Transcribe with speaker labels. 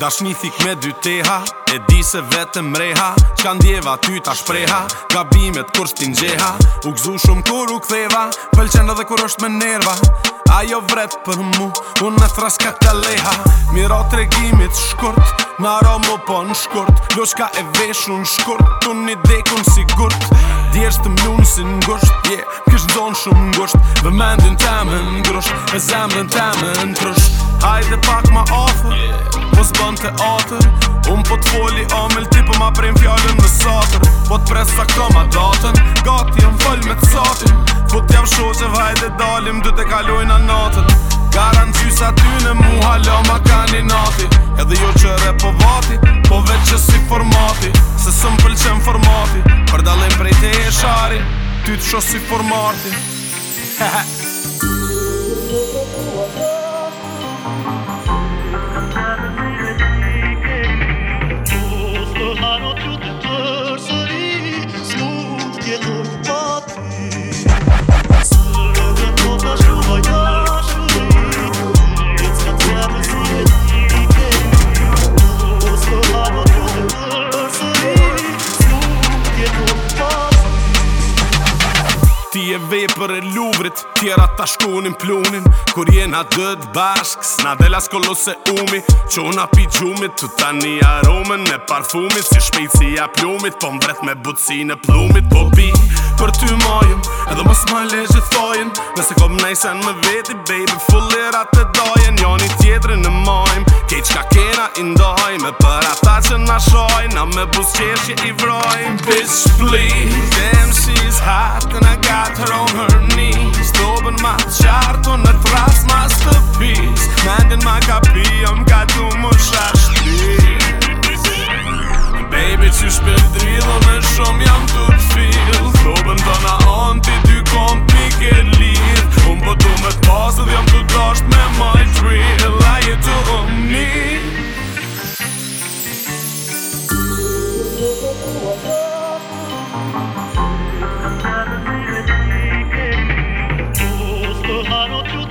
Speaker 1: Dashmi thik me dy
Speaker 2: teha E di se vetëm reha Qa ndjeva ty ta shpreha Gabimet kur s'ti ngjeha U gzu shumë kur u ktheva Pëlqen edhe kur është me nerva Ajo vret për mu, unë në thras ka të leha Miro të regimit shkurt, në aromu po në shkurt Loq e veshun unë shkurt, unë një dekun si gurt Djerës të mjunë si në gusht, je, yeah, kështë zonë shumë në gusht Dhe mendin të me në grusht, zemrën të me në trusht Hajde pak ma ofër, yeah. pos bënd të atër po të foli amel ti po ma prejn fjallën në satër Po të presta këto ma datën, gati jëm fëll me të Po t'jam shoqe shohë dalim dhe të kaloj në natën Garan sa ty në mu halë ma një nati Edhe jo që po vati, po veç që si formati Se së më formati, për dalim prej te e shari Ty të shohë si formati vej për e luvrit Tjera ta shkunin plunin Kur jena dët bashk Sna dela s'kollo umi Quna pi gjumit Tu ta një aromen e parfumit Si shpejtësia plumit Po mbret me buci në plumit Po pi, për ty majum edhe mos ma legjit thojin Nëse kom najsen me veti Baby, fullera të indoj Me për ata që na shoj Na me busqesh që i vroj Bitch please Them she's hot Gonna got her on her knees Dobën ma qartë Në të pis masterpiece Mendin ma ka pi Om ka du më shashtis Baby që shpil drilo Me shumë jam të të Dobën të na on Ti pike lir Unë po du me të Dhe jam të dosht me my dream
Speaker 1: oh, tu